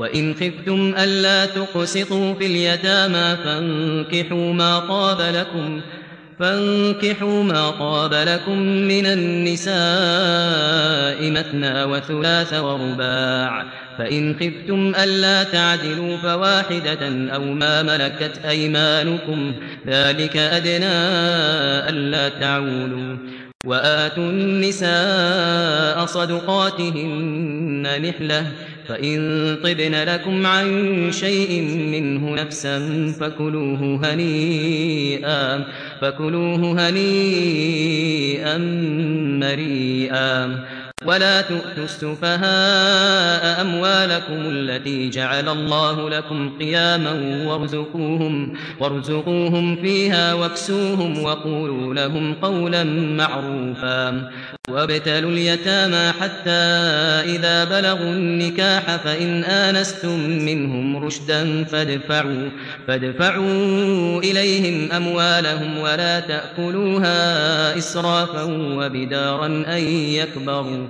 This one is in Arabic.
وإن خفتم ألا تقسطوا في اليتامى فانكحوا ما طاب لكم فانكحوا ما طاب لكم من النساء مثنى وثلاث ورباع فإن خفتم ألا تعدلوا فواحدة أو ما ملكت أيمانكم ذلك أدنى ألا تعولوا وآتوا النساء صدقاتهن نحلة فإن طبن لكم عن شيء منه نفسا فكلوه هنيئا فكلوه هنيئا مريئا ولا تؤتوا السفهاء أموالكم التي جعل الله لكم قياما وارزقوهم, وارزقوهم فيها واكسوهم وقولوا لهم قولا معروفا. وابتلوا اليتامى حتى إذا بلغوا النكاح فإن آنستم منهم رشدا فادفعوا, فادفعوا إليهم أموالهم ولا تأكلوها إسرافا وبدارا أن يكبروا.